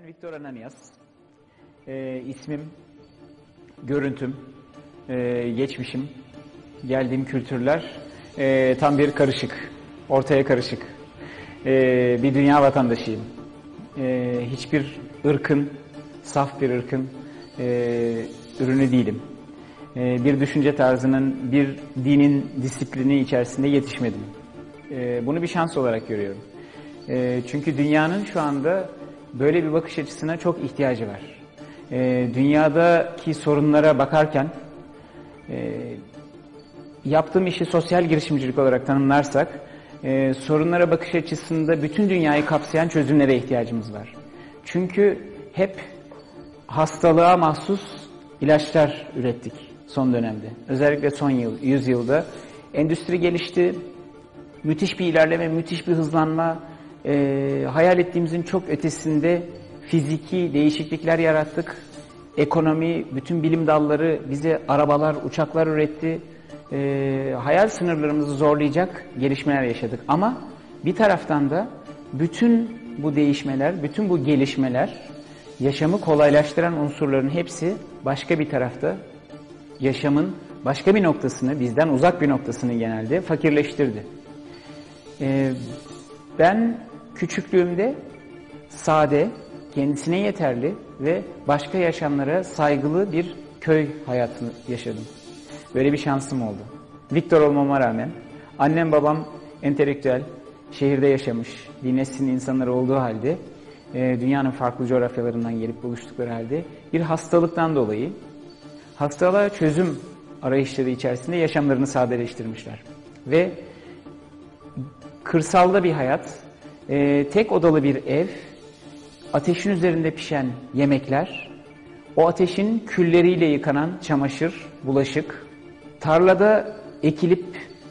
Ben Viktor Ananias. Ee, ismim, görüntüm, e, geçmişim, geldiğim kültürler e, tam bir karışık, ortaya karışık. E, bir dünya vatandaşıyım. E, hiçbir ırkın, saf bir ırkın e, ürünü değilim. E, bir düşünce tarzının, bir dinin disiplini içerisinde yetişmedim. E, bunu bir şans olarak görüyorum. E, çünkü dünyanın şu anda böyle bir bakış açısına çok ihtiyacı var. E, dünyadaki sorunlara bakarken e, yaptığım işi sosyal girişimcilik olarak tanımlarsak e, sorunlara bakış açısında bütün dünyayı kapsayan çözümlere ihtiyacımız var. Çünkü hep hastalığa mahsus ilaçlar ürettik son dönemde. Özellikle son yıl, yüzyılda. Endüstri gelişti, müthiş bir ilerleme, müthiş bir hızlanma, e, hayal ettiğimizin çok ötesinde fiziki değişiklikler yarattık. Ekonomi, bütün bilim dalları bize arabalar, uçaklar üretti. E, hayal sınırlarımızı zorlayacak gelişmeler yaşadık. Ama bir taraftan da bütün bu değişmeler, bütün bu gelişmeler yaşamı kolaylaştıran unsurların hepsi başka bir tarafta yaşamın başka bir noktasını, bizden uzak bir noktasını genelde fakirleştirdi. Ee, ben küçüklüğümde sade, kendisine yeterli ve başka yaşamlara saygılı bir köy hayatını yaşadım. Böyle bir şansım oldu. Viktor olmama rağmen annem babam entelektüel, şehirde yaşamış, bir neslin insanları olduğu halde e, dünyanın farklı coğrafyalarından gelip buluştukları halde bir hastalıktan dolayı hastalığa çözüm arayışları içerisinde yaşamlarını sadeleştirmişler. Ve kırsalda bir hayat, e, tek odalı bir ev, ateşin üzerinde pişen yemekler, o ateşin külleriyle yıkanan çamaşır, bulaşık, tarlada ekilip,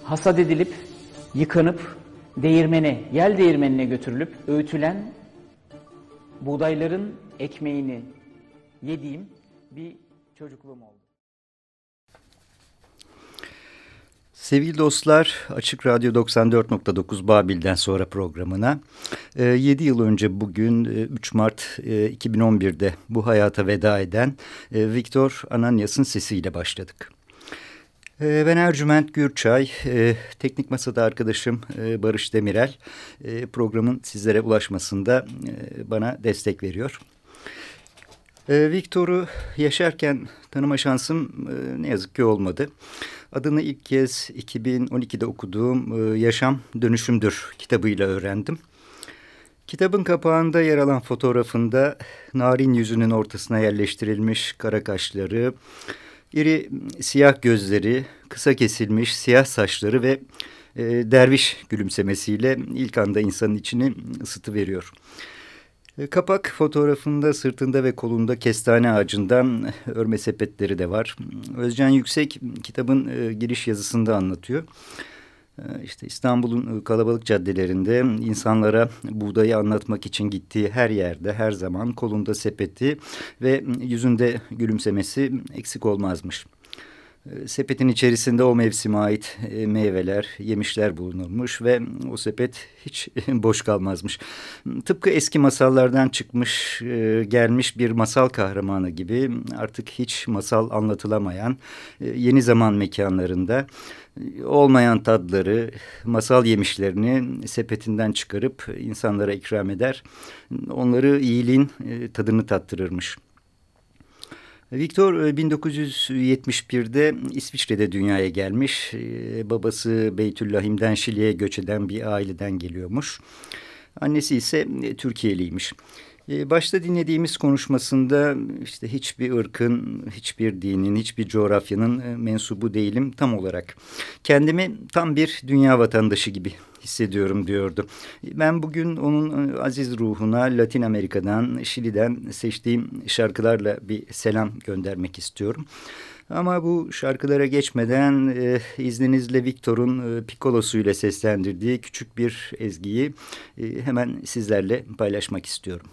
hasat edilip, yıkanıp, değirmene, yel değirmenine götürülüp öğütülen buğdayların ekmeğini yediğim bir çocukluğum oldu. Sevgili dostlar, Açık Radyo 94.9 Babil'den sonra programına 7 yıl önce bugün 3 Mart 2011'de bu hayata veda eden Viktor Ananias'ın sesiyle başladık. Ben Ercüment Gürçay, teknik masada arkadaşım Barış Demirel programın sizlere ulaşmasında bana destek veriyor. Viktor'u yaşarken tanıma şansım ne yazık ki olmadı. Adını ilk kez 2012'de okuduğum Yaşam Dönüşümdür kitabıyla öğrendim. Kitabın kapağında yer alan fotoğrafında narin yüzünün ortasına yerleştirilmiş kara kaşları, iri siyah gözleri, kısa kesilmiş siyah saçları ve e, derviş gülümsemesiyle ilk anda insanın içini ısıtıveriyor. E, kapak fotoğrafında sırtında ve kolunda kestane ağacından örme sepetleri de var. Özcan Yüksek kitabın e, giriş yazısında anlatıyor. E, işte İstanbul'un kalabalık caddelerinde insanlara buğdayı anlatmak için gittiği her yerde her zaman kolunda sepeti ve yüzünde gülümsemesi eksik olmazmış. Ee, sepetin içerisinde o mevsime ait e, meyveler, yemişler bulunurmuş ve o sepet hiç boş kalmazmış. Tıpkı eski masallardan çıkmış, e, gelmiş bir masal kahramanı gibi artık hiç masal anlatılamayan e, yeni zaman mekanlarında olmayan tadları, masal yemişlerini sepetinden çıkarıp insanlara ikram eder. Onları iyiliğin tadını tattırırmış. Viktor 1971'de e, İsviçre'de dünyaya gelmiş. E, babası Beytüllahim'den Şili'ye göç eden bir aileden geliyormuş. Annesi ise e, Türkiye'liymiş. Ee, başta dinlediğimiz konuşmasında işte hiçbir ırkın, hiçbir dinin, hiçbir coğrafyanın e, mensubu değilim tam olarak. Kendimi tam bir dünya vatandaşı gibi hissediyorum diyordu. Ben bugün onun e, aziz ruhuna Latin Amerika'dan, Şili'den seçtiğim şarkılarla bir selam göndermek istiyorum. Ama bu şarkılara geçmeden e, izninizle Victor'un e, Piccolo'su ile seslendirdiği küçük bir ezgiyi e, hemen sizlerle paylaşmak istiyorum.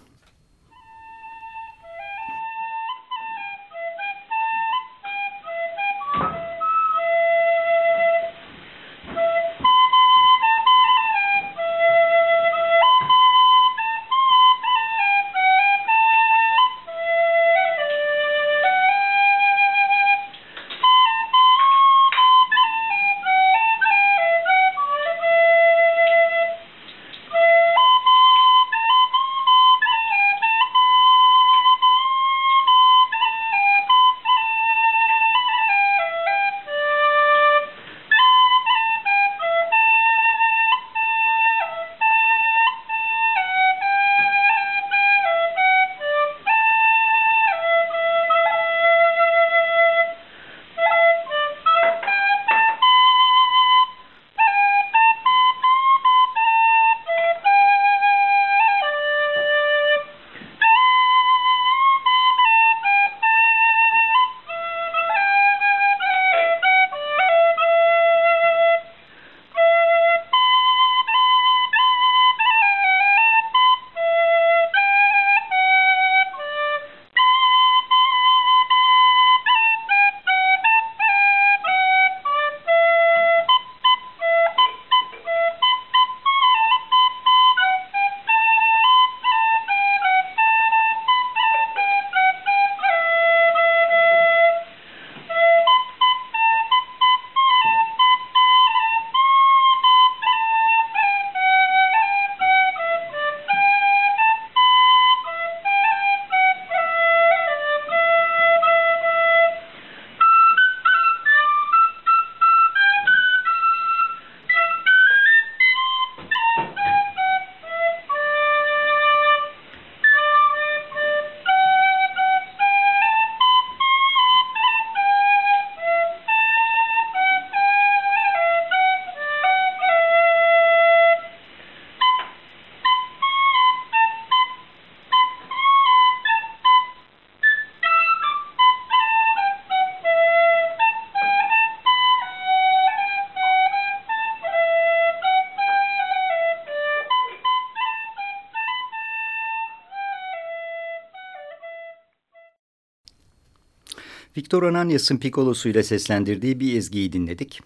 Victor Ananias'ın Piccolo'su ile seslendirdiği bir ezgiyi dinledik.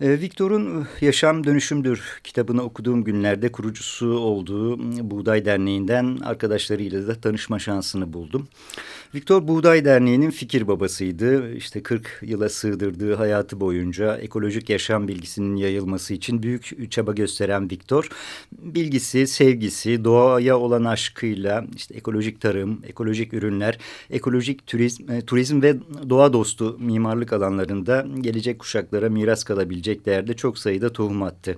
Ee, Victor'un Yaşam Dönüşümdür kitabını okuduğum günlerde kurucusu olduğu Buğday Derneği'nden arkadaşlarıyla da tanışma şansını buldum. Viktor Buğday Derneği'nin fikir babasıydı. İşte 40 yıla sığdırdığı hayatı boyunca ekolojik yaşam bilgisinin yayılması için büyük çaba gösteren Viktor, bilgisi, sevgisi, doğaya olan aşkıyla işte ekolojik tarım, ekolojik ürünler, ekolojik turizm, e, turizm ve doğa dostu mimarlık alanlarında gelecek kuşaklara miras kalabilecek değerde çok sayıda tohum attı.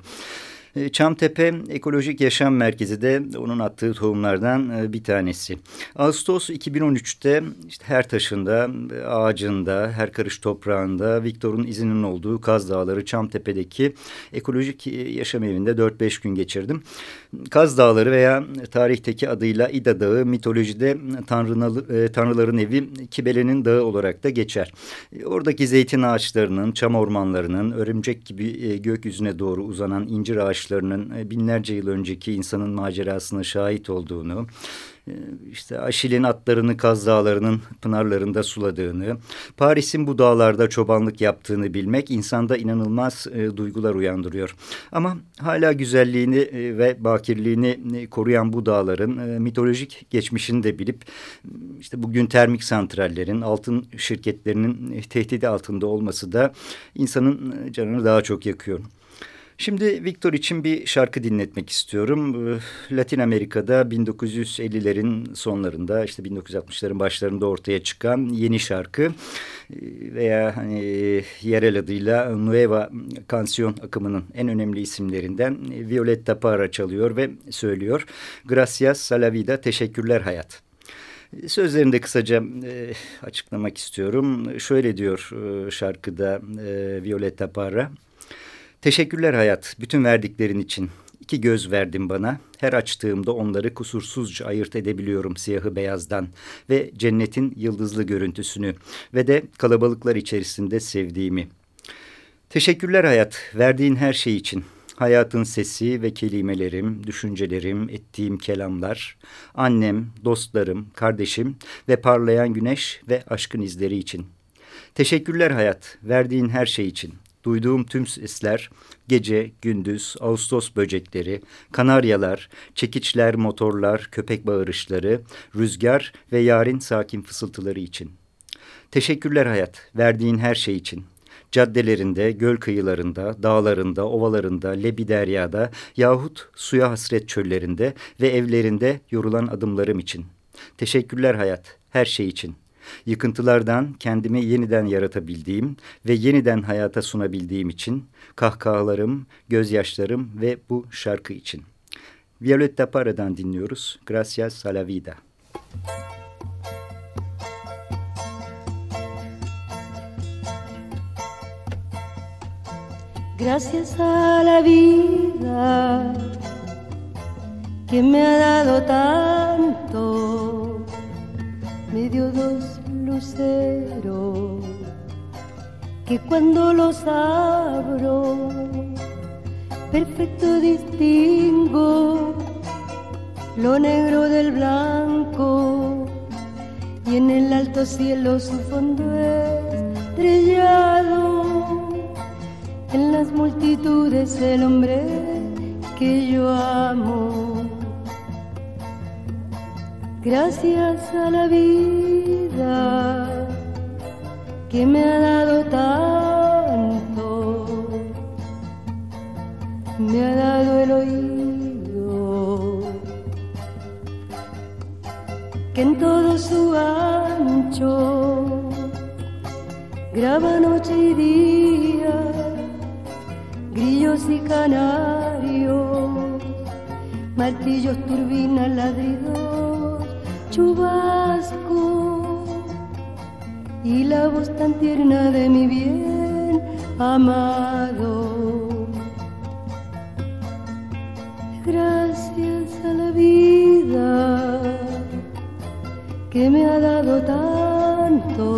E, Çamtepe Ekolojik Yaşam Merkezi de onun attığı tohumlardan e, bir tanesi. Ağustos 2013'te işte her taşında, ağacında, her karış toprağında Viktor'un izinin olduğu Kaz Dağları Çamtepe'deki Ekolojik Yaşam Evi'nde 4-5 gün geçirdim. Kaz Dağları veya tarihteki adıyla İda Dağı mitolojide e, tanrıların evi Kibele'nin dağı olarak da geçer. Oradaki zeytin ağaçlarının, çam ormanlarının, örümcek gibi gökyüzüne doğru uzanan incir ağaçlarının savaşlarının e, binlerce yıl önceki insanın macerasına şahit olduğunu, e, işte Aşil'in atlarını Kaz Dağları'nın pınarlarında suladığını, Paris'in bu dağlarda çobanlık yaptığını bilmek insanda inanılmaz e, duygular uyandırıyor. Ama hala güzelliğini e, ve bakirliğini koruyan bu dağların e, mitolojik geçmişini de bilip işte bugün termik santrallerin, altın şirketlerinin tehdidi altında olması da insanın canını daha çok yakıyor. Şimdi Victor için bir şarkı dinletmek istiyorum. Latin Amerika'da 1950'lerin sonlarında işte 1960'ların başlarında ortaya çıkan yeni şarkı ee, veya hani yerel adıyla Nueva Canción akımının en önemli isimlerinden Violetta Parra çalıyor ve söylüyor. Gracias a la vida, teşekkürler hayat. Sözlerini de kısaca e, açıklamak istiyorum. Şöyle diyor e, şarkıda e, Violetta Parra. Teşekkürler hayat, bütün verdiklerin için. İki göz verdin bana. Her açtığımda onları kusursuzca ayırt edebiliyorum siyahı beyazdan ve cennetin yıldızlı görüntüsünü ve de kalabalıklar içerisinde sevdiğimi. Teşekkürler hayat, verdiğin her şey için. Hayatın sesi ve kelimelerim, düşüncelerim, ettiğim kelamlar, annem, dostlarım, kardeşim ve parlayan güneş ve aşkın izleri için. Teşekkürler hayat, verdiğin her şey için. Duyduğum tüm sesler, gece, gündüz, Ağustos böcekleri, kanaryalar, çekiçler, motorlar, köpek bağırışları, rüzgar ve yarın sakin fısıltıları için. Teşekkürler hayat, verdiğin her şey için. Caddelerinde, göl kıyılarında, dağlarında, ovalarında, lebi deryada yahut suya hasret çöllerinde ve evlerinde yorulan adımlarım için. Teşekkürler hayat, her şey için.'' Yıkıntılardan kendimi yeniden yaratabildiğim ve yeniden hayata sunabildiğim için kahkahalarım, gözyaşlarım ve bu şarkı için. Violetta Parra'dan dinliyoruz. Gracias a la vida. Gracias a la vida que me ha dado tanto, me dio dos lucero que cuando los abro perfecto distingo lo negro del blanco y en el alto cielo su fondo estrellado en las multitudes el hombre que yo amo gracias a la vida que me ha dado tanto, me ha dado el oído, que en todo su ancho graba noche y día, grillos y canarios, martillos, turbinas, ladridos chubasco y la voz tan tierna de mi bien amado. Gracias a la vida que me ha dado tanto,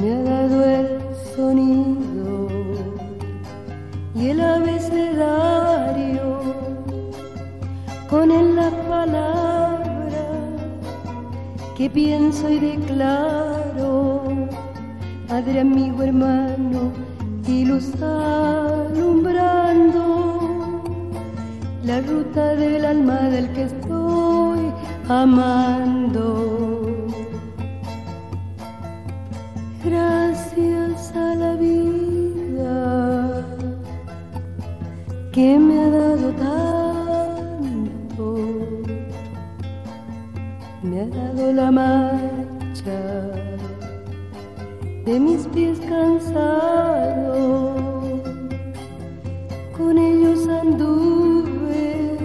me ha dado el sonido y el abecedario con el la palabra que pienso y declaro, Padre, amigo, hermano, y luz alumbrando la ruta del alma del que estoy amando. Gracias a la vida que me ha dado tanto la marcha de mis pies cansados, con ellos anduve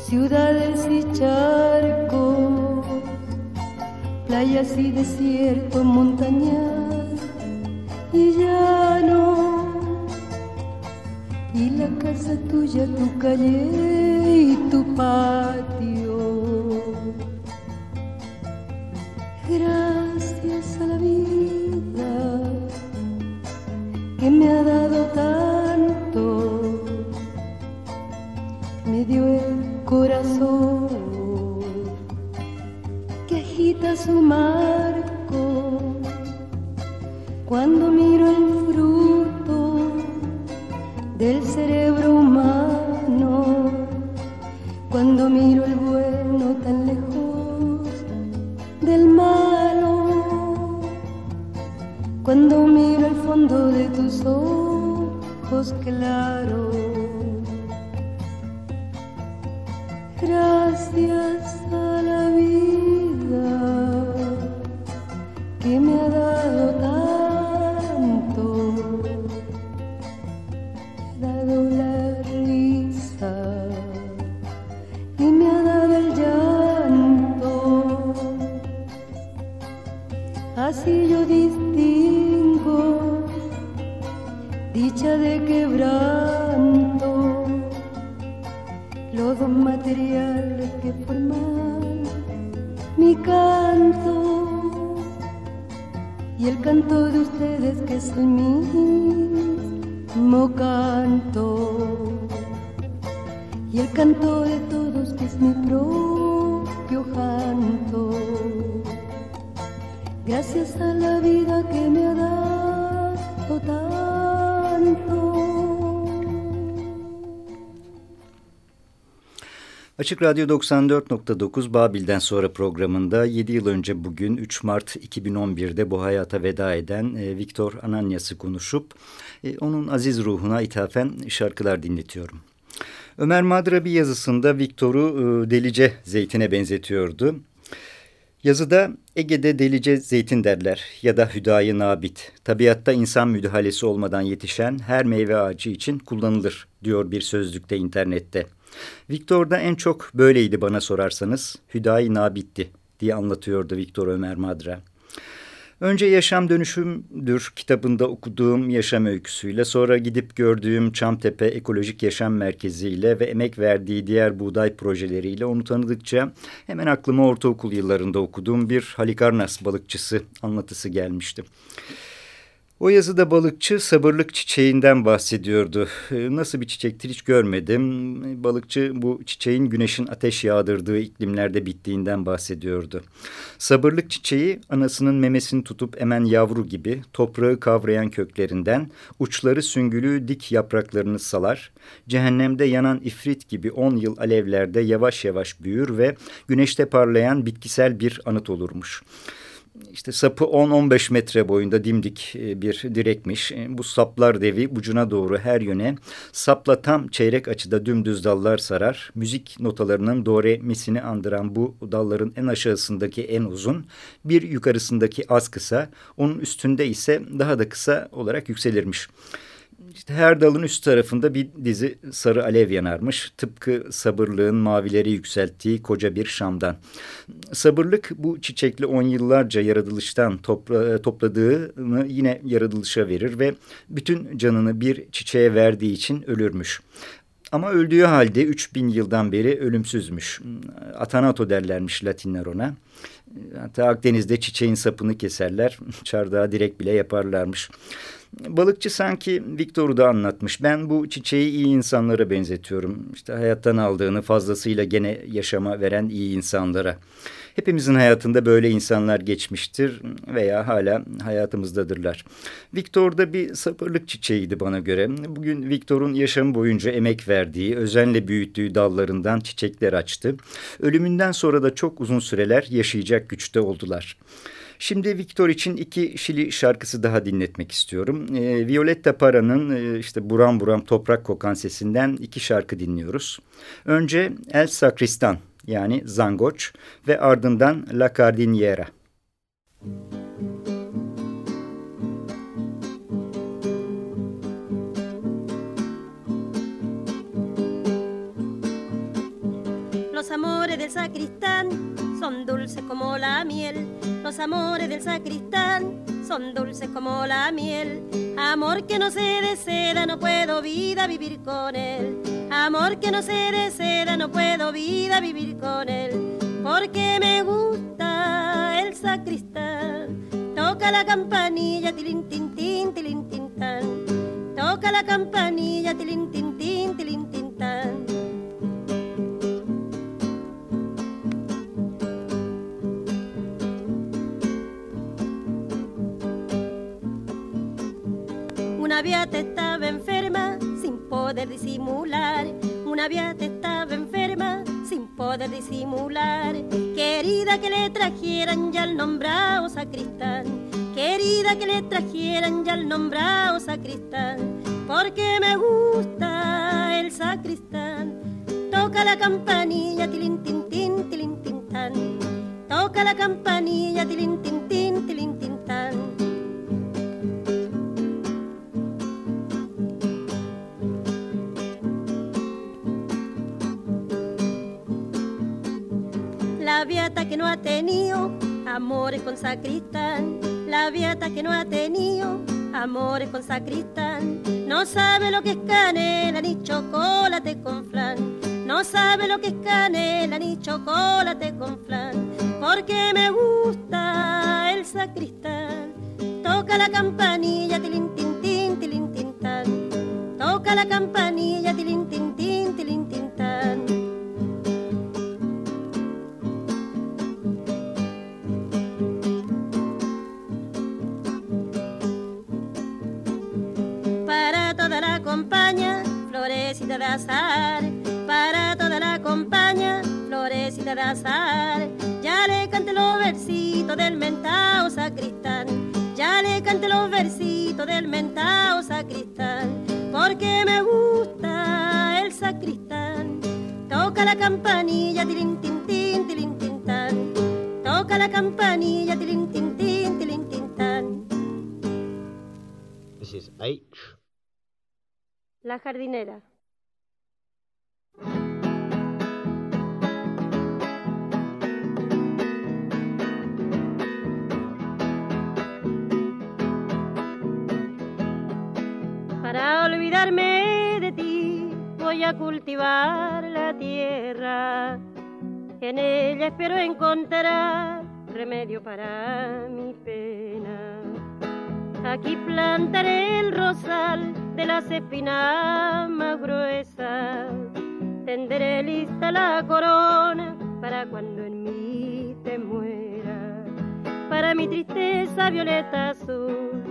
ciudades y charcos, playas y desiertos, montañas y llano, y la casa tuya, tu calle y tu patio Açık Radyo 94.9 Babil'den sonra programında 7 yıl önce bugün 3 Mart 2011'de bu hayata veda eden e, Viktor Ananyas'ı konuşup e, onun aziz ruhuna ithafen şarkılar dinletiyorum. Ömer Madra bir yazısında Viktor'u e, delice zeytine benzetiyordu. Yazıda Ege'de delice zeytin derler ya da hüdayı nabit. Tabiatta insan müdahalesi olmadan yetişen her meyve ağacı için kullanılır diyor bir sözlükte internette. Viktor'da en çok böyleydi bana sorarsanız. Hüdayi Nabit'ti diye anlatıyordu Viktor Ömer Madra. Önce Yaşam Dönüşümdür kitabında okuduğum yaşam öyküsüyle, sonra gidip gördüğüm Çamtepe Ekolojik Yaşam Merkezi ile ve emek verdiği diğer buğday projeleriyle onu tanıdıkça hemen aklıma ortaokul yıllarında okuduğum bir Halikarnas balıkçısı anlatısı gelmişti. O yazıda balıkçı sabırlık çiçeğinden bahsediyordu. Ee, nasıl bir çiçektir hiç görmedim. Balıkçı bu çiçeğin güneşin ateş yağdırdığı iklimlerde bittiğinden bahsediyordu. Sabırlık çiçeği anasının memesini tutup emen yavru gibi toprağı kavrayan köklerinden uçları süngülü dik yapraklarını salar. Cehennemde yanan ifrit gibi on yıl alevlerde yavaş yavaş büyür ve güneşte parlayan bitkisel bir anıt olurmuş işte sapı 10-15 metre boyunda dimdik e, bir direkmiş. E, bu saplar devi ucuna doğru her yöne sapla tam çeyrek açıda dümdüz dallar sarar. Müzik notalarının do re misini andıran bu dalların en aşağısındaki en uzun, bir yukarısındaki az kısa, onun üstünde ise daha da kısa olarak yükselirmiş. İşte her dalın üst tarafında bir dizi sarı alev yanarmış. Tıpkı sabırlığın mavileri yükselttiği koca bir şamdan. Sabırlık bu çiçekli on yıllarca yaratılıştan topla, topladığını yine yaratılışa verir ve bütün canını bir çiçeğe verdiği için ölürmüş. Ama öldüğü halde 3000 yıldan beri ölümsüzmüş. Atanato derlermiş Latinler ona. Hatta Akdeniz'de çiçeğin sapını keserler. Çardağa direk bile yaparlarmış. Balıkçı sanki Victor'u da anlatmış. Ben bu çiçeği iyi insanlara benzetiyorum. İşte hayattan aldığını fazlasıyla gene yaşama veren iyi insanlara. Hepimizin hayatında böyle insanlar geçmiştir veya hala hayatımızdadırlar. Victor da bir sabırlık çiçeğiydi bana göre. Bugün Victor'un yaşam boyunca emek verdiği, özenle büyüttüğü dallarından çiçekler açtı. Ölümünden sonra da çok uzun süreler yaşayacak güçte oldular. Şimdi Victor için iki Şili şarkısı daha dinletmek istiyorum. E, Violetta Para'nın e, işte buram buram toprak kokan sesinden iki şarkı dinliyoruz. Önce El Sacristan yani Zangoç ve ardından La Cardiniera. Los amores del sacristán son dulces como la miel Los amores del sacristán son dulces como la miel. Amor que no se de no puedo vida vivir con él. Amor que no se de no puedo vida vivir con él. Porque me gusta el sacristán. Toca la campanilla, tilín, tin, tilín, tin. Toca la campanilla, tilín, tin, tilín, tin. Una viata estaba enferma sin poder disimular. Una viata estaba enferma sin poder disimular. Querida que le trajeran ya el nombrado sacristán. Querida que le trajeran ya el nombrado sacristán, porque me gusta el sacristán. Toca la campanilla, tilin, tin, tin, tilin, tin. Toca la campanilla, tilin, tin, tin, tilin, tin. Viata que no ha tenido amores con sacristán, la viata que no ha tenido amores con sacristán, no sabe lo que es canela ni chocolate con flan, no sabe lo que es canela ni chocolate con flan, porque me gusta el sacristán, toca la campanilla, tilin, tin, tin, tilin, tin, tan, toca la campanilla, tilin, tin, compañía, florecita de azar, para toda la compañía, florecita de azar. Ya le canté los versitos del mentao sacristán, ya le canté los versitos del mentao sacristán, porque me gusta el sacristán. Toca la campanilla, tilin, tin, tin, tilin, tin, tan. Toca la campanilla, tilin, tin, tin, tilin, tin, tan. La jardinera. Para olvidarme de ti voy a cultivar la tierra. En ella espero encontrar remedio para mi pena. Aquí plantaré el rosal de las espinas más gruesas. Tendré lista la corona para cuando en mí te muera. Para mi tristeza violeta azul,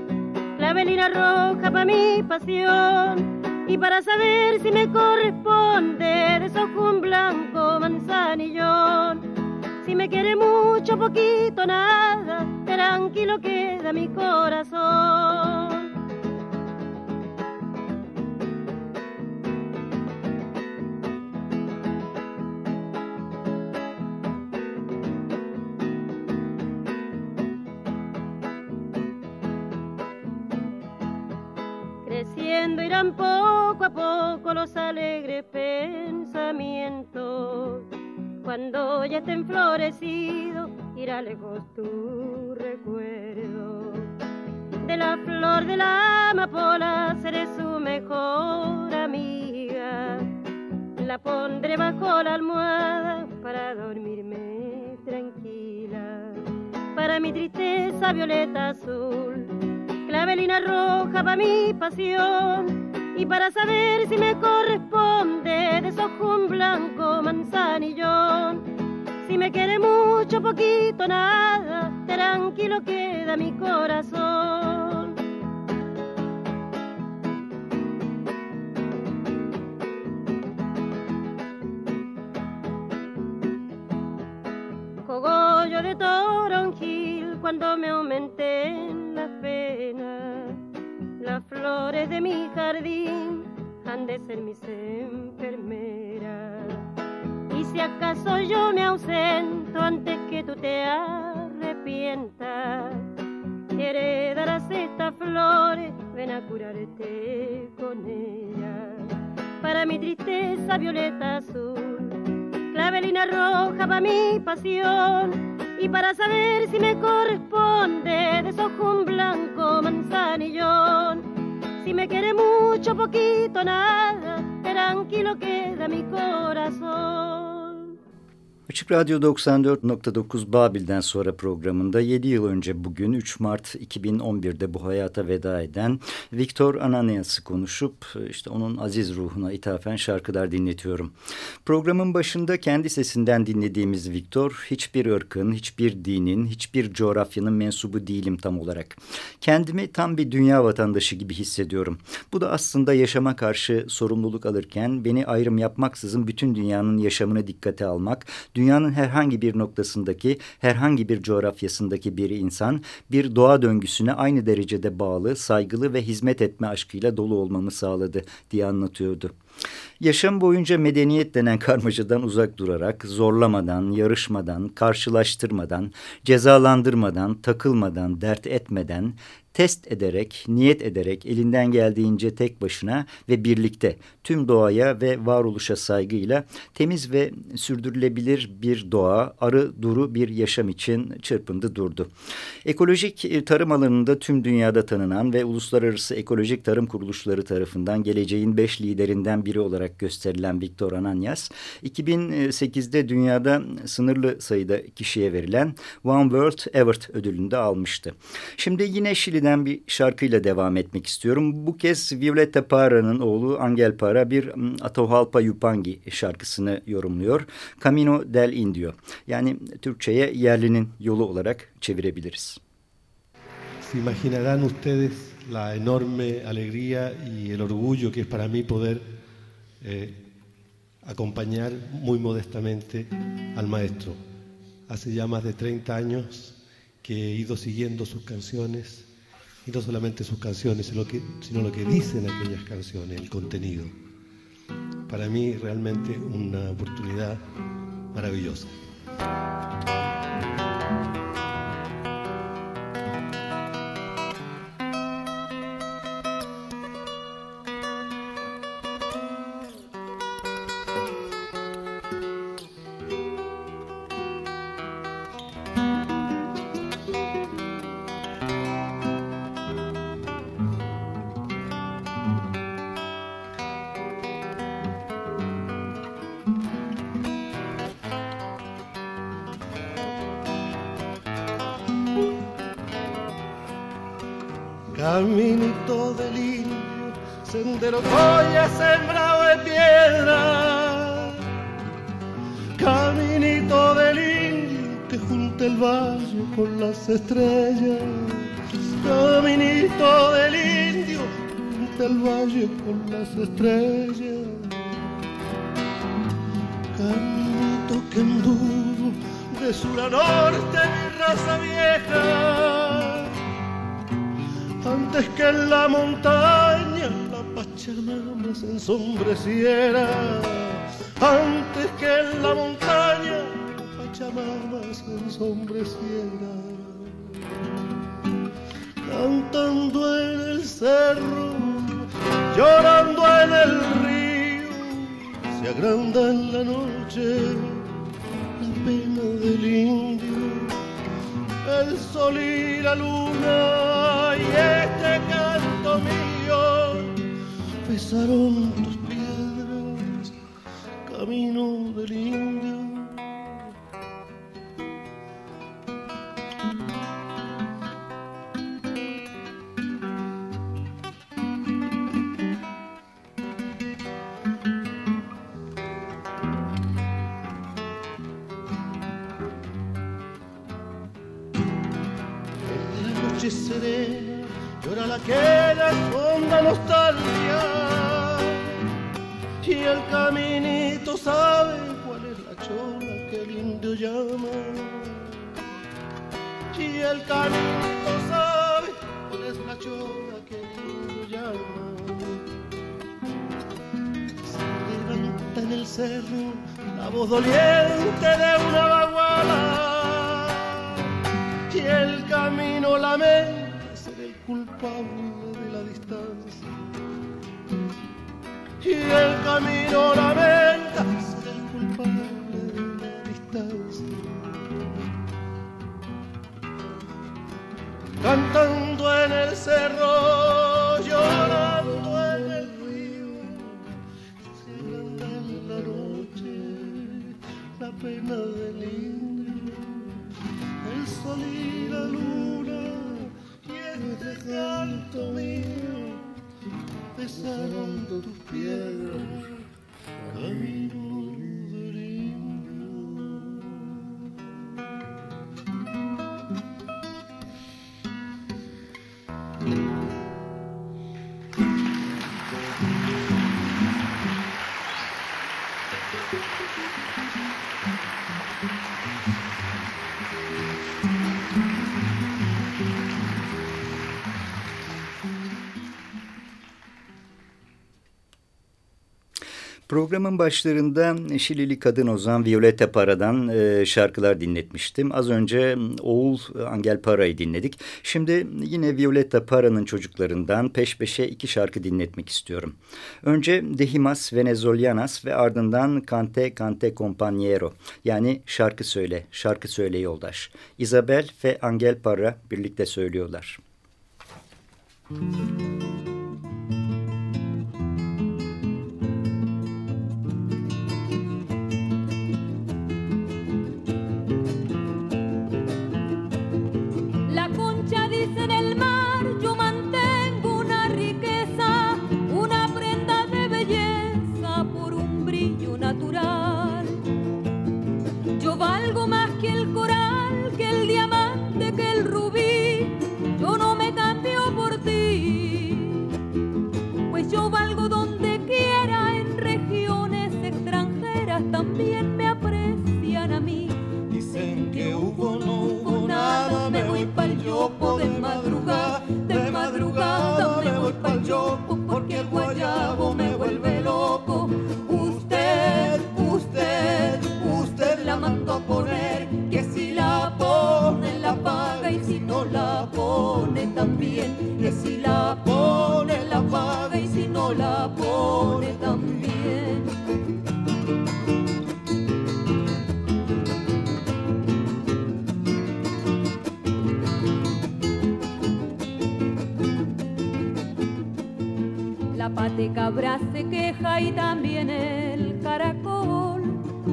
la velina roja para mi pasión. Y para saber si me corresponde, desojo un blanco manzanillón. Si me quiere mucho, poquito, nada, tranquilo queda mi corazón. Irán poco a poco los alegres pensamientos. Cuando ya estén florecidos, irá lejos tu recuerdo. De la flor de la amapola seré su mejor amiga. La pondré bajo la almohada para dormirme tranquila. Para mi tristeza violeta azul, clavelina roja para mi pasión. Y para saber si me corresponde, desojo un blanco manzanillón. Si me quiere mucho, poquito, nada, tranquilo queda mi corazón. Cogollo de toronjil cuando me aumenten jardín han de ser mis enfermeras. Y si acaso yo me ausento antes que tú te arrepientas, heredarás estas flores, ven a curarte con ellas. Para mi tristeza violeta azul, clavelina roja para mi pasión. Y para saber si me corresponde, desojo un blanco manzanillón. Me quiere mucho, poquito, nada, tranquilo queda mi corazón. Açık Radyo 94.9 Babil'den sonra programında 7 yıl önce bugün 3 Mart 2011'de bu hayata veda eden Viktor Ananias'ı konuşup işte onun aziz ruhuna ithafen şarkılar dinletiyorum. Programın başında kendi sesinden dinlediğimiz Viktor hiçbir ırkın, hiçbir dinin, hiçbir coğrafyanın mensubu değilim tam olarak. Kendimi tam bir dünya vatandaşı gibi hissediyorum. Bu da aslında yaşama karşı sorumluluk alırken beni ayrım yapmaksızın bütün dünyanın yaşamını dikkate almak, dünyanın herhangi bir noktasındaki, herhangi bir coğrafyasındaki bir insan bir doğa döngüsüne aynı derecede bağlı, saygılı ve hizmet etme aşkıyla dolu olmamı sağladı diye anlatıyordu. Yaşam boyunca medeniyet denen karmaşadan uzak durarak, zorlamadan, yarışmadan, karşılaştırmadan, cezalandırmadan, takılmadan, dert etmeden, test ederek, niyet ederek elinden geldiğince tek başına ve birlikte tüm doğaya ve varoluşa saygıyla temiz ve sürdürülebilir bir doğa, arı duru bir yaşam için çırpındı durdu. Ekolojik e, tarım alanında tüm dünyada tanınan ve uluslararası ekolojik tarım kuruluşları tarafından geleceğin beş liderinden biri olarak gösterilen Viktor Ananias, 2008'de dünyada sınırlı sayıda kişiye verilen One World Evert ödülünü de almıştı. Şimdi yine Şili'den bir şarkıyla devam etmek istiyorum. Bu kez Violeta Parra'nın oğlu Angel Parra bir Atahualpa Yupangi şarkısını yorumluyor. Camino del Indio. Yani Türkçe'ye yerlinin yolu olarak çevirebiliriz. Se ustedes la enorme alegría y el orgullo que es para mí poder eh, acompañar muy modestamente al maestro. Hace ya más de 30 años que he ido siguiendo sus canciones, y no solamente sus canciones, sino, que, sino lo que dicen aquellas canciones, el contenido. Para mí realmente una oportunidad maravillosa. Caminito del indio, sendero coya sembrado de piedra. Caminito del indio que junta el valle con las estrellas. Caminito del indio que junta el valle con las estrellas. Caminito que enduro de sur a norte mi raza vieja antes que en la montaña la Pachamama se ensombreciera, antes que en la montaña la Pachamama se ensombreciera. Cantando en el cerro, llorando en el río, se agranda en la noche la pena del indio, el sol y la luna pesaron tus piedras, camino del llora la queda honda nostalgia. Y el caminito sabe cuál es la chola que el indio llama. Y el caminito sabe cuál es la chola que el indio llama. Se levanta en el cerro la voz doliente de una baguala. Y el camino lamenta culpable de la distancia. Y el camino lamenta ser el culpable de la distancia. Cantando en el cerro, llorando en el río, se en la noche la pena del indio el sol y la luna este canto mío besaron tus piedras, camino Programın başlarında Şilili kadın ozan Violeta Para'dan e, şarkılar dinletmiştim. Az önce oğul Angel Para'yı dinledik. Şimdi yine Violeta Para'nın çocuklarından peş peşe iki şarkı dinletmek istiyorum. Önce Dehimas Venezolanas ve ardından Cante Cante Compañero yani şarkı söyle, şarkı söyle yoldaş. Isabel ve Angel Para birlikte söylüyorlar. Müzik de madrugada, de madrugada me voy pa'l yopo porque el guayabo me cabra se queja y también el caracol.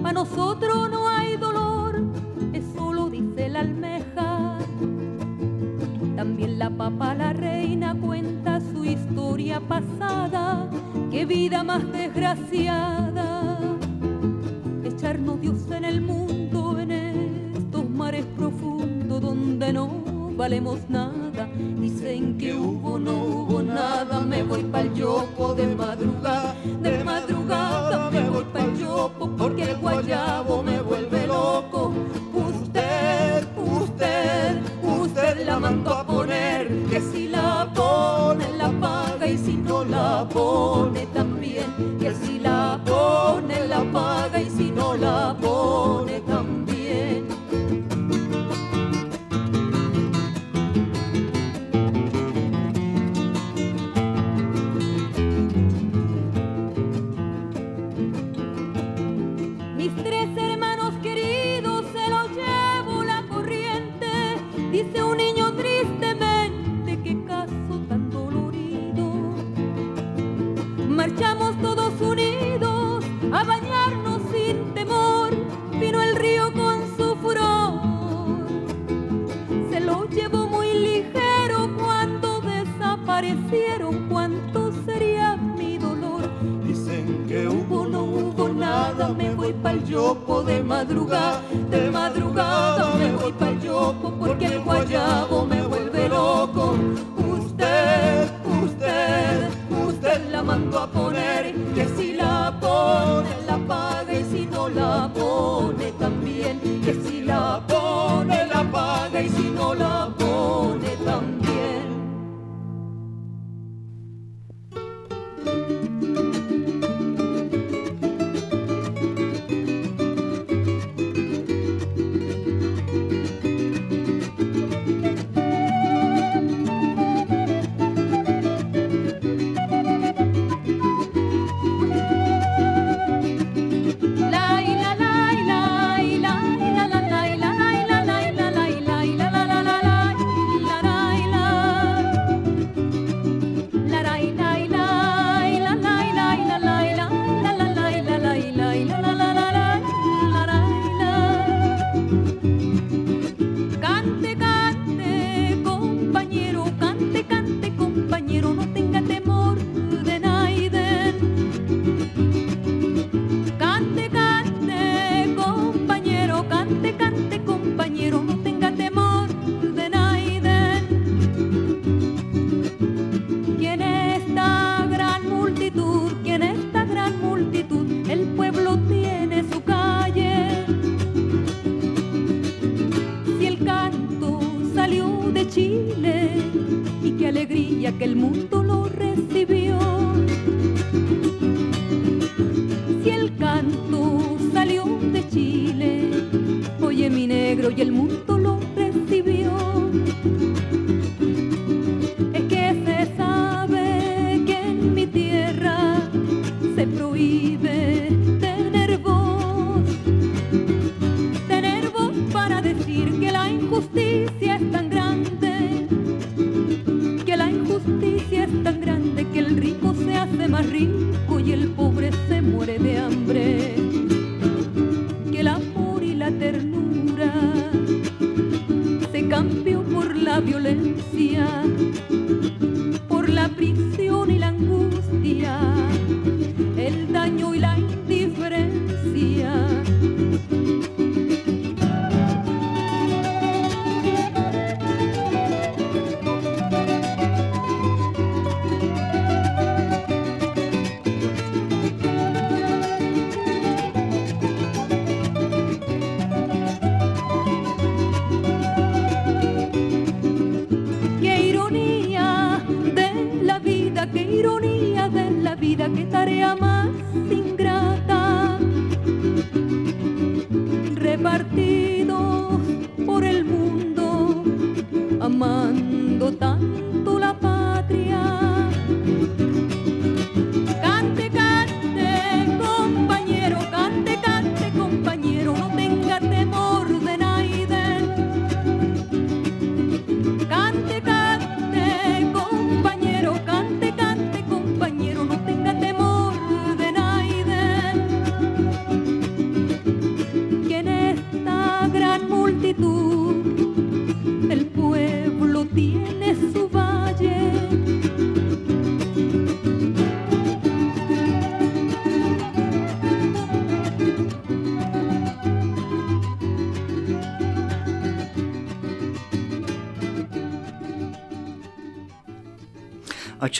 A nosotros no hay dolor, eso lo dice la almeja. También la papa, la reina, cuenta su historia pasada. Qué vida más desgraciada. Echarnos Dios en el mundo, en estos mares profundos donde no valemos nada Dicen que hubo, no hubo nada. Me voy pa'l yopo de madrugada, de madrugada. Me voy pa'l yopo porque el guayabo me vuelve loco. Usted, usted, usted la mandó a poner. Que si la pone, la paga y si no la pone también. Que si la pone, la paga voy pa'l yopo de madrugada, de madrugada. y el canto salió de Chile. Oye mi negro y el mundo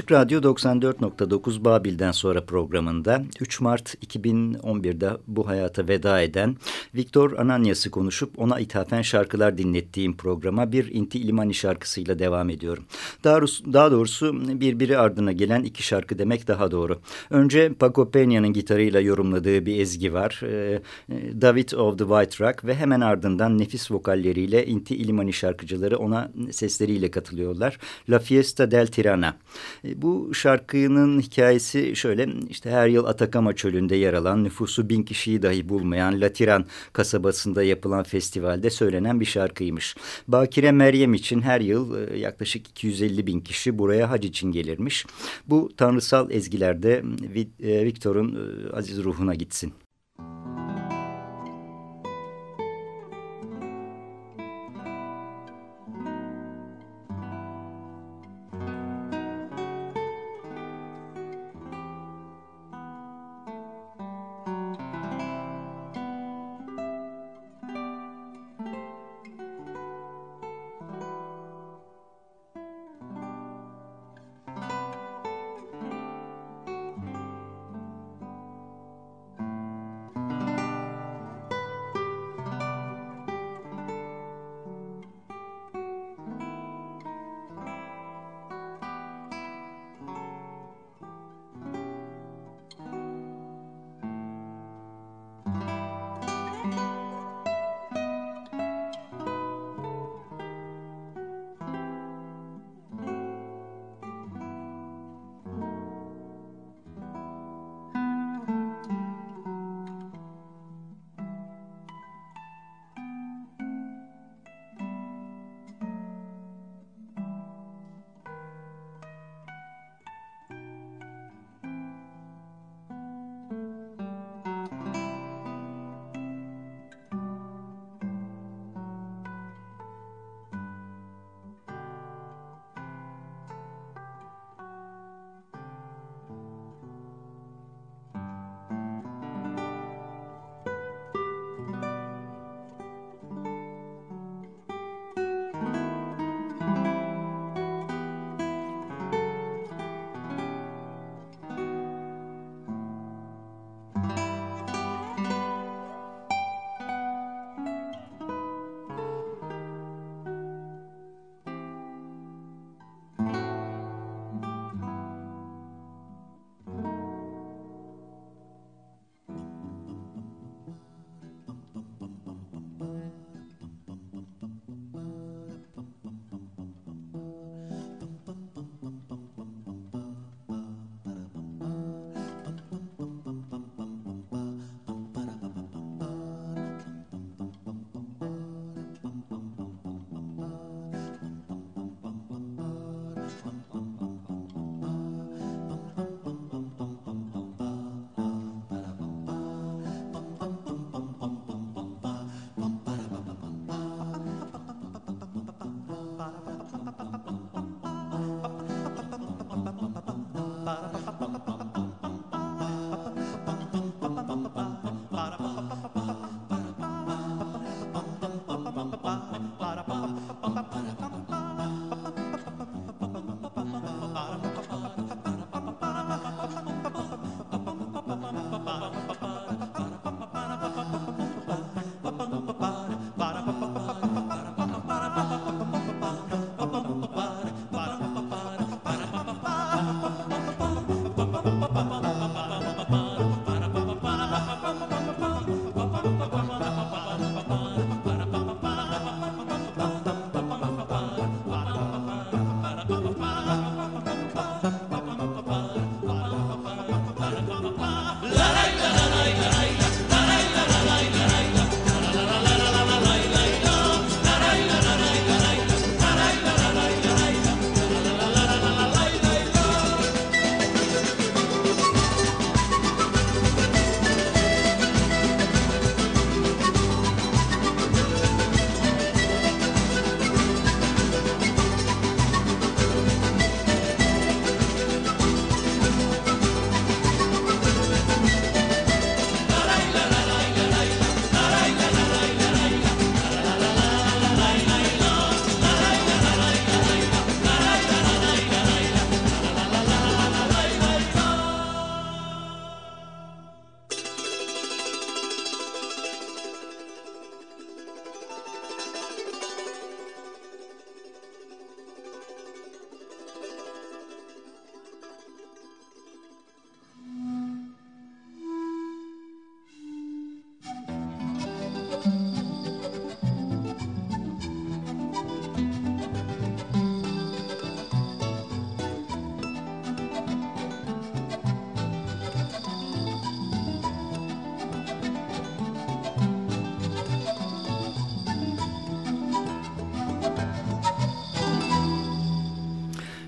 Açık Radyo 94.9 Babil'den sonra programında 3 Mart 2011'de bu hayata veda eden Viktor Ananyas'ı konuşup ona ithafen şarkılar dinlettiğim programa bir Inti İlimani şarkısıyla devam ediyorum. Daha, daha doğrusu birbiri ardına gelen iki şarkı demek daha doğru. Önce Paco Peña'nın gitarıyla yorumladığı bir ezgi var. Ee, David of the White Rock ve hemen ardından nefis vokalleriyle Inti İlimani şarkıcıları ona sesleriyle katılıyorlar. La Fiesta del Tirana. Bu şarkının hikayesi şöyle işte her yıl Atakama çölünde yer alan nüfusu bin kişiyi dahi bulmayan Latiran kasabasında yapılan festivalde söylenen bir şarkıymış. Bakire Meryem için her yıl e, yaklaşık 250 bin kişi buraya hac için gelirmiş. Bu tanrısal ezgilerde e, Viktor'un e, aziz ruhuna gitsin.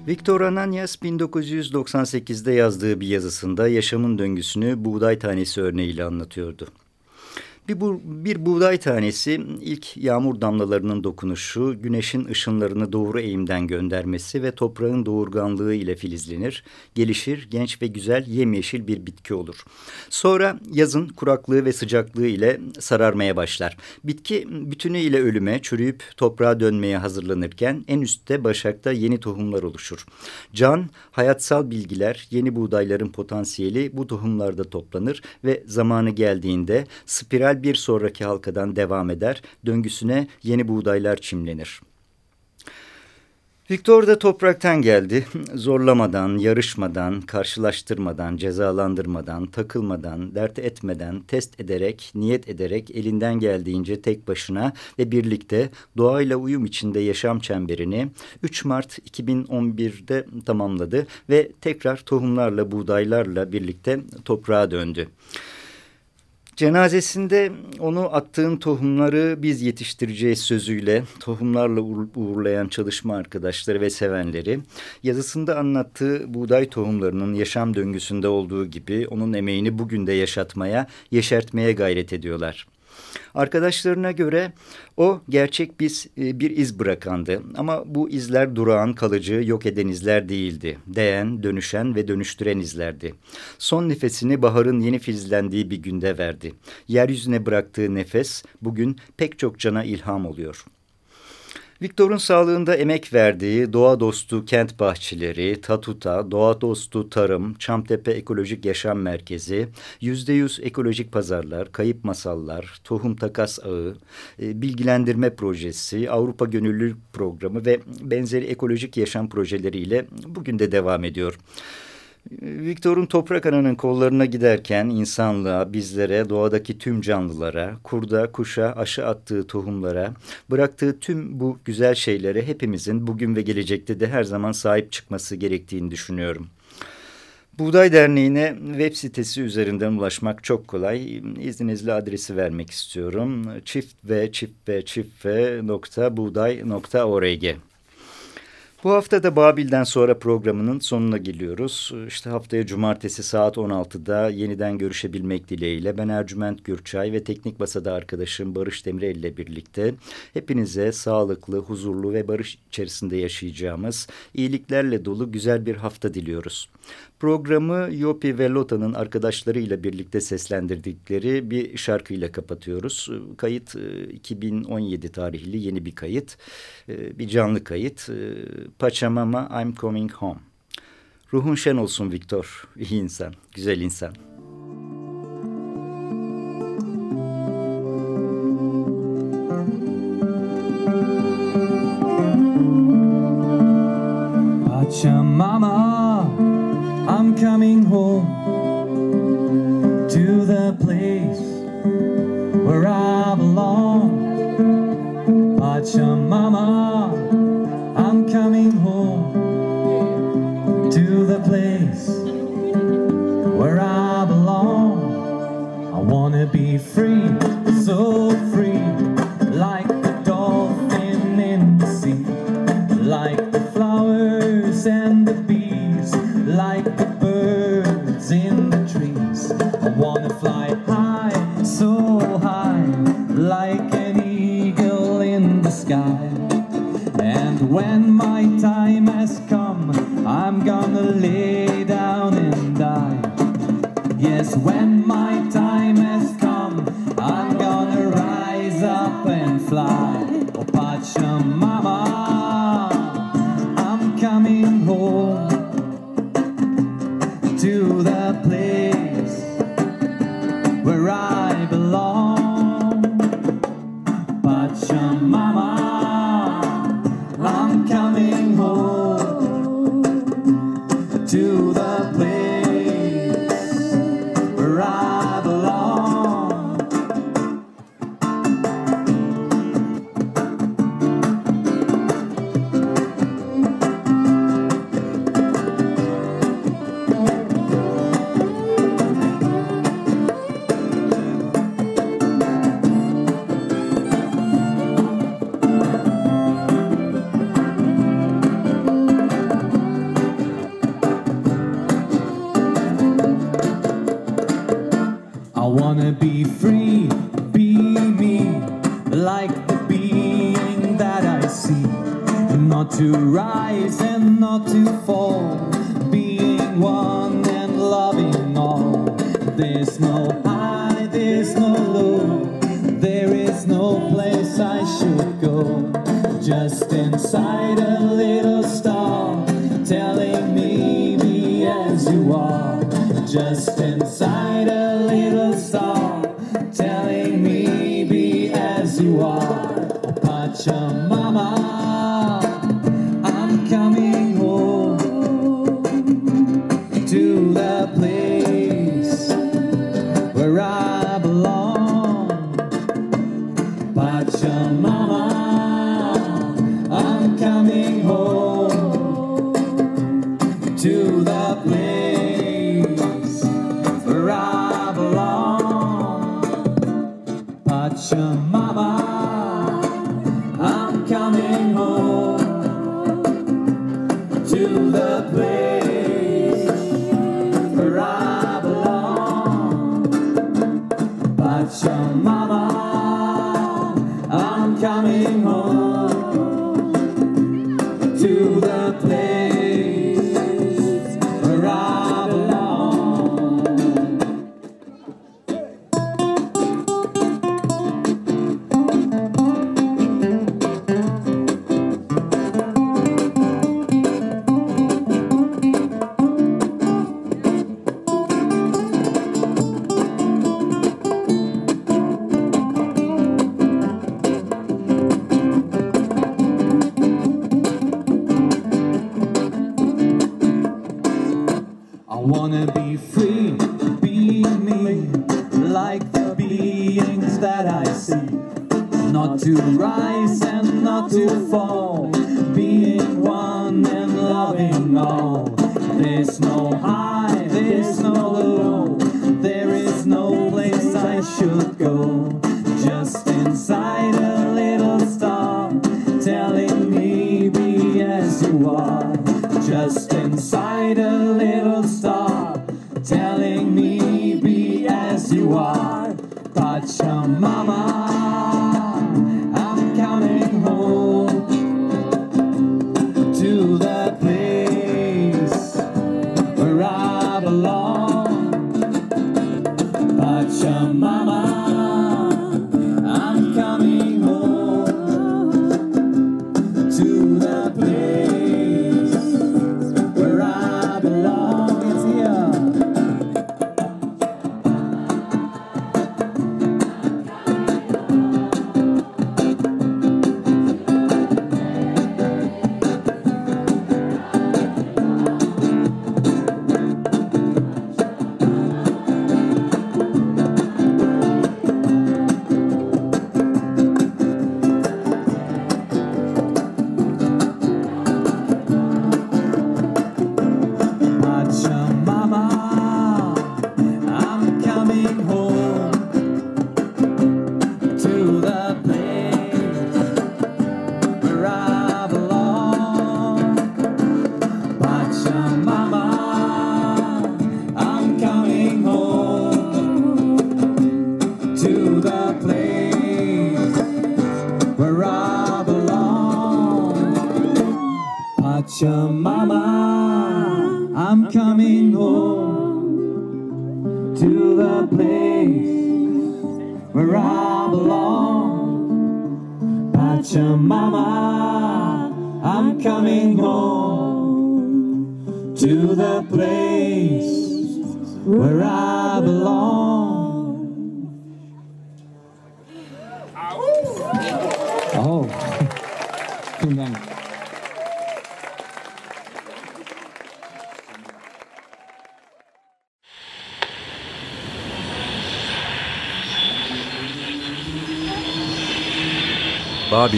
Victor Ananias 1998'de yazdığı bir yazısında yaşamın döngüsünü buğday tanesi örneğiyle anlatıyordu. Bir, bu, bir buğday tanesi ilk yağmur damlalarının dokunuşu, güneşin ışınlarını doğru eğimden göndermesi ve toprağın doğurganlığı ile filizlenir, gelişir, genç ve güzel yemyeşil bir bitki olur. Sonra yazın kuraklığı ve sıcaklığı ile sararmaya başlar. Bitki bütünüyle ölüme, çürüyüp toprağa dönmeye hazırlanırken en üstte başakta yeni tohumlar oluşur. Can, hayatsal bilgiler, yeni buğdayların potansiyeli bu tohumlarda toplanır ve zamanı geldiğinde spiral bir sonraki halkadan devam eder, döngüsüne yeni buğdaylar çimlenir. Viktor da topraktan geldi. Zorlamadan, yarışmadan, karşılaştırmadan, cezalandırmadan, takılmadan, dert etmeden, test ederek, niyet ederek elinden geldiğince tek başına ve birlikte doğayla uyum içinde yaşam çemberini 3 Mart 2011'de tamamladı ve tekrar tohumlarla, buğdaylarla birlikte toprağa döndü. Cenazesinde onu attığın tohumları biz yetiştireceğiz sözüyle tohumlarla uğurlayan çalışma arkadaşları ve sevenleri yazısında anlattığı buğday tohumlarının yaşam döngüsünde olduğu gibi onun emeğini bugün de yaşatmaya, yeşertmeye gayret ediyorlar. Arkadaşlarına göre o gerçek biz, e, bir iz bırakandı ama bu izler durağan, kalıcı, yok eden izler değildi. Değen, dönüşen ve dönüştüren izlerdi. Son nefesini baharın yeni filizlendiği bir günde verdi. Yeryüzüne bıraktığı nefes bugün pek çok cana ilham oluyor. Viktor'un sağlığında emek verdiği doğa dostu kent bahçeleri, Tatuta, doğa dostu tarım, Çamtepe Ekolojik Yaşam Merkezi, %100 ekolojik pazarlar, kayıp masallar, tohum takas ağı, e, bilgilendirme projesi, Avrupa Gönüllülük Programı ve benzeri ekolojik yaşam projeleriyle bugün de devam ediyor. Viktor'un toprak ananın kollarına giderken insanlığa, bizlere, doğadaki tüm canlılara, kurda, kuşa, aşı attığı tohumlara, bıraktığı tüm bu güzel şeylere hepimizin bugün ve gelecekte de her zaman sahip çıkması gerektiğini düşünüyorum. Buğday Derneği'ne web sitesi üzerinden ulaşmak çok kolay. İzninizle adresi vermek istiyorum. çift ve çift ve çift ve nokta buğday nokta org. Bu hafta da Babil'den sonra programının sonuna geliyoruz. İşte haftaya cumartesi saat 16'da yeniden görüşebilmek dileğiyle ben Ercüment Gürçay ve teknik basada arkadaşım Barış Demirel ile birlikte hepinize sağlıklı, huzurlu ve barış içerisinde yaşayacağımız, iyiliklerle dolu güzel bir hafta diliyoruz. Programı Yopi ve Lota'nın arkadaşlarıyla birlikte seslendirdikleri bir şarkıyla kapatıyoruz. Kayıt 2017 e, tarihli yeni bir kayıt, e, bir canlı kayıt. E, Pachamama I'm Coming Home. Ruhun şen olsun Victor, iyi insan, güzel insan. Pachamama Coming home to the place where I belong. Pachamama, I'm coming home to the place where I belong. I wanna be free, so free, and not to fall, being one and loving all. There's no high, there's no low, there is no place I should go. Just inside a little star, telling me be as you are. Just inside a little star, telling me be as you are. Pachamama. down and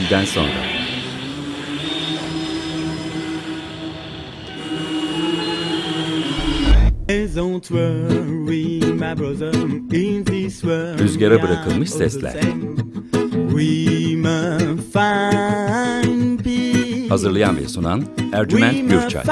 öldükten sonra. Rüzgara bırakılmış sesler. Hazırlayan ve sunan Ercüment Gürçay.